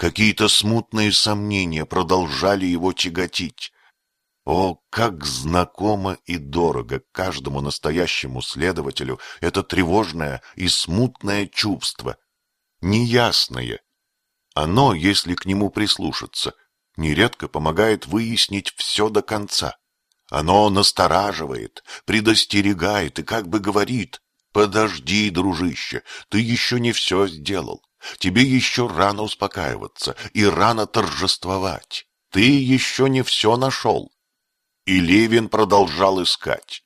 Какие-то смутные сомнения продолжали его тяготить. О, как знакомо и дорого каждому настоящему следователю это тревожное и смутное чувство, неясное. Оно, если к нему прислушаться, нередко помогает выяснить все до конца. Оно настораживает, предостерегает и как бы говорит, «Подожди, дружище, ты еще не все сделал. Тебе еще рано успокаиваться и рано торжествовать. Ты еще не все нашел. И Левин продолжал искать.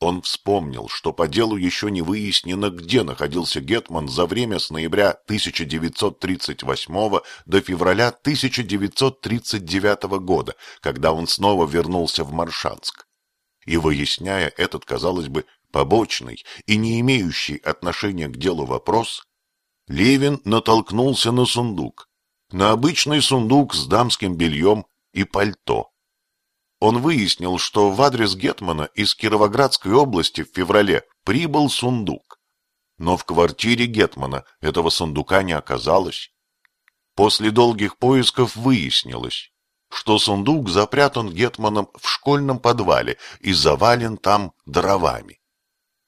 Он вспомнил, что по делу еще не выяснено, где находился Гетман за время с ноября 1938 до февраля 1939 года, когда он снова вернулся в Маршанск. И выясняя этот, казалось бы, побочный и не имеющий отношения к делу вопрос, Левин натолкнулся на сундук, на обычный сундук с дамским бельем и пальто. Он выяснил, что в адрес Гетмана из Кировоградской области в феврале прибыл сундук. Но в квартире Гетмана этого сундука не оказалось. После долгих поисков выяснилось, что сундук запрятан Гетманом в школьном подвале и завален там дровами.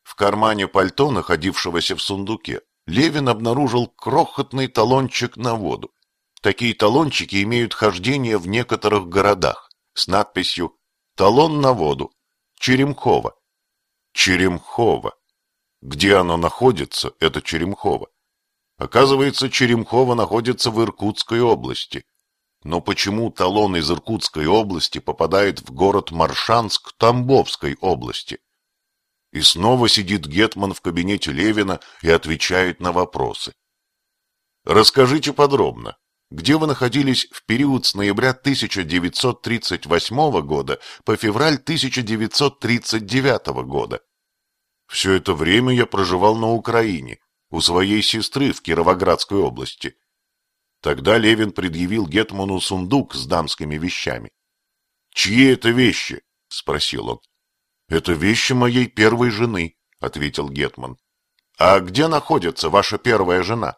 В кармане пальто, находившегося в сундуке, Левин обнаружил крохотный талончик на воду. Такие талончики имеют хождение в некоторых городах с надписью «Талон на воду. Черемхово». Черемхово. Где оно находится, это Черемхово? Оказывается, Черемхово находится в Иркутской области. Но почему талон из Иркутской области попадает в город Маршанск Тамбовской области? И снова сидит Гетман в кабинете Левина и отвечает на вопросы. Расскажите подробно, где вы находились в период с ноября 1938 года по февраль 1939 года? Все это время я проживал на Украине, у своей сестры в Кировоградской области. Тогда Левин предъявил Гетману сундук с дамскими вещами. «Чьи это вещи?» — спросил он. «Это вещи моей первой жены», — ответил Гетман. «А где находится ваша первая жена?»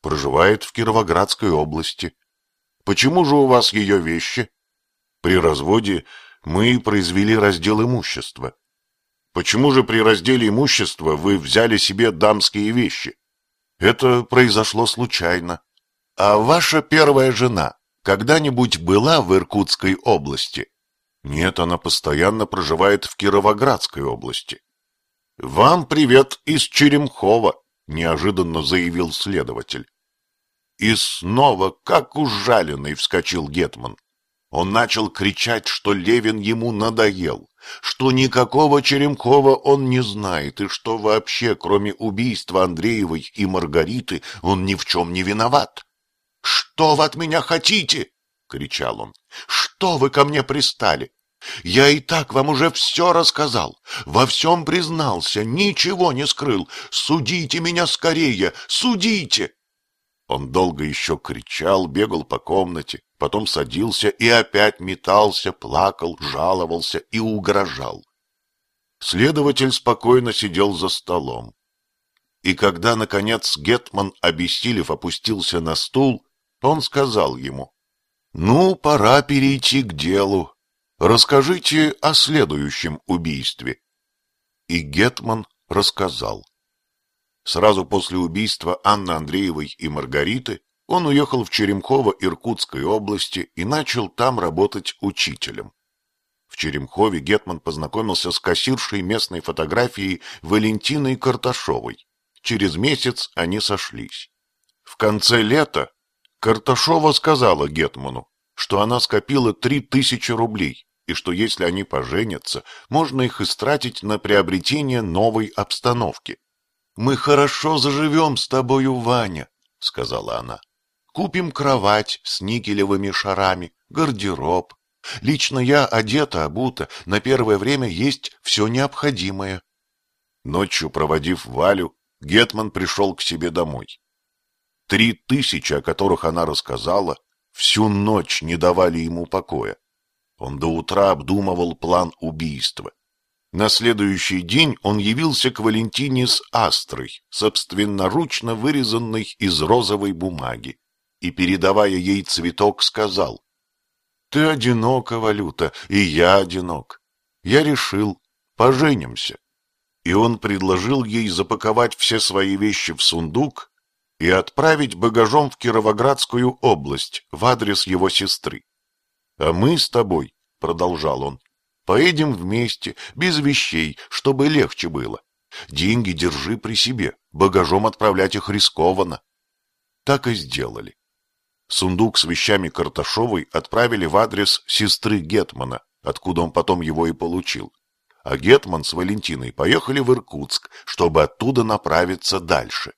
«Проживает в Кировоградской области». «Почему же у вас ее вещи?» «При разводе мы произвели раздел имущества». «Почему же при разделе имущества вы взяли себе дамские вещи?» «Это произошло случайно». «А ваша первая жена когда-нибудь была в Иркутской области?» Нет, она постоянно проживает в Кировоградской области. Вам привет из Черемхова, неожиданно заявил следователь. И снова, как ужаленный, вскочил Гетман. Он начал кричать, что Левин ему надоел, что никакого Черемхова он не знает, и что вообще, кроме убийства Андреевой и Маргариты, он ни в чем не виноват. «Что вы от меня хотите?» — кричал он. — Что вы ко мне пристали? Я и так вам уже все рассказал, во всем признался, ничего не скрыл. Судите меня скорее, судите! Он долго еще кричал, бегал по комнате, потом садился и опять метался, плакал, жаловался и угрожал. Следователь спокойно сидел за столом. И когда, наконец, Гетман, обессилев, опустился на стул, он сказал ему, ну, пора перейти к делу. Расскажите о следующем убийстве. И Гетман рассказал. Сразу после убийства Анны Андреевой и Маргариты он уехал в Черемхово Иркутской области и начал там работать учителем. В Черемхове Гетман познакомился с кассиршей местной фотографией Валентиной Карташовой. Через месяц они сошлись. В конце лета Карташова сказала Гетману, что она скопила три тысячи рублей, и что если они поженятся, можно их истратить на приобретение новой обстановки. «Мы хорошо заживем с тобою, Ваня», — сказала она. «Купим кровать с никелевыми шарами, гардероб. Лично я одета, обута, на первое время есть все необходимое». Ночью, проводив Валю, Гетман пришел к себе домой. Три тысячи, о которых она рассказала, всю ночь не давали ему покоя. Он до утра обдумывал план убийства. На следующий день он явился к Валентине с астрой, собственноручно вырезанной из розовой бумаги. и, передавая ей цветок, сказал, «Ты одинока, Валюта, и я одинок. Я решил, поженимся». И он предложил ей запаковать все свои вещи в сундук и отправить багажом в Кировоградскую область в адрес его сестры. «А мы с тобой», — продолжал он, — «поедем вместе, без вещей, чтобы легче было. Деньги держи при себе, багажом отправлять их рискованно». Так и сделали. Сундук с вещами Карташовой отправили в адрес сестры Гетмана, откуда он потом его и получил. А Гетман с Валентиной поехали в Иркутск, чтобы оттуда направиться дальше.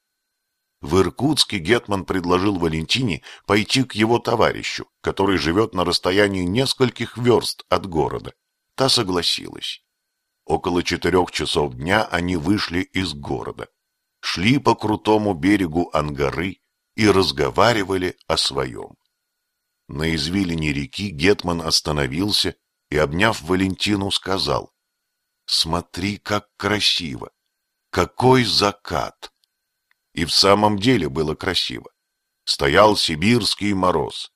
В Иркутске Гетман предложил Валентине пойти к его товарищу, который живет на расстоянии нескольких верст от города. Та согласилась. Около четырех часов дня они вышли из города. Шли по крутому берегу Ангары, и разговаривали о своем. На извилине реки Гетман остановился и, обняв Валентину, сказал, «Смотри, как красиво! Какой закат!» И в самом деле было красиво. Стоял сибирский мороз.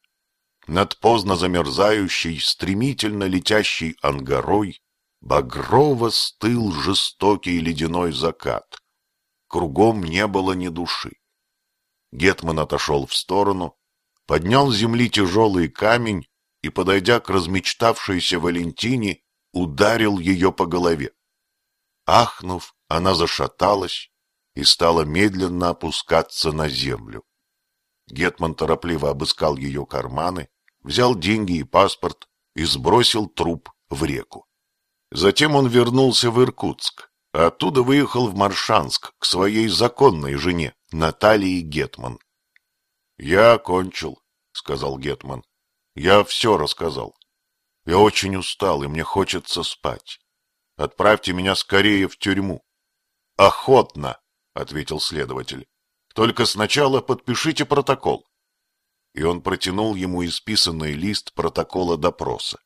Над поздно замерзающей, стремительно летящей ангарой багрово стыл жестокий ледяной закат. Кругом не было ни души. Гетман отошел в сторону, поднял с земли тяжелый камень и, подойдя к размечтавшейся Валентине, ударил ее по голове. Ахнув, она зашаталась и стала медленно опускаться на землю. Гетман торопливо обыскал ее карманы, взял деньги и паспорт и сбросил труп в реку. Затем он вернулся в Иркутск, а оттуда выехал в Маршанск к своей законной жене, Натальи Гетман. — Я окончил, — сказал Гетман. — Я все рассказал. Я очень устал, и мне хочется спать. Отправьте меня скорее в тюрьму. — Охотно, — ответил следователь. — Только сначала подпишите протокол. И он протянул ему исписанный лист протокола допроса.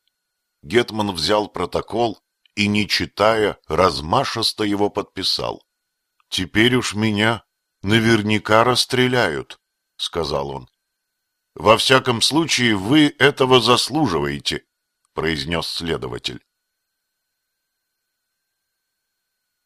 Гетман взял протокол и, не читая, размашисто его подписал. — Теперь уж меня наверняка расстреляют, — сказал он. — Во всяком случае, вы этого заслуживаете, — произнес следователь.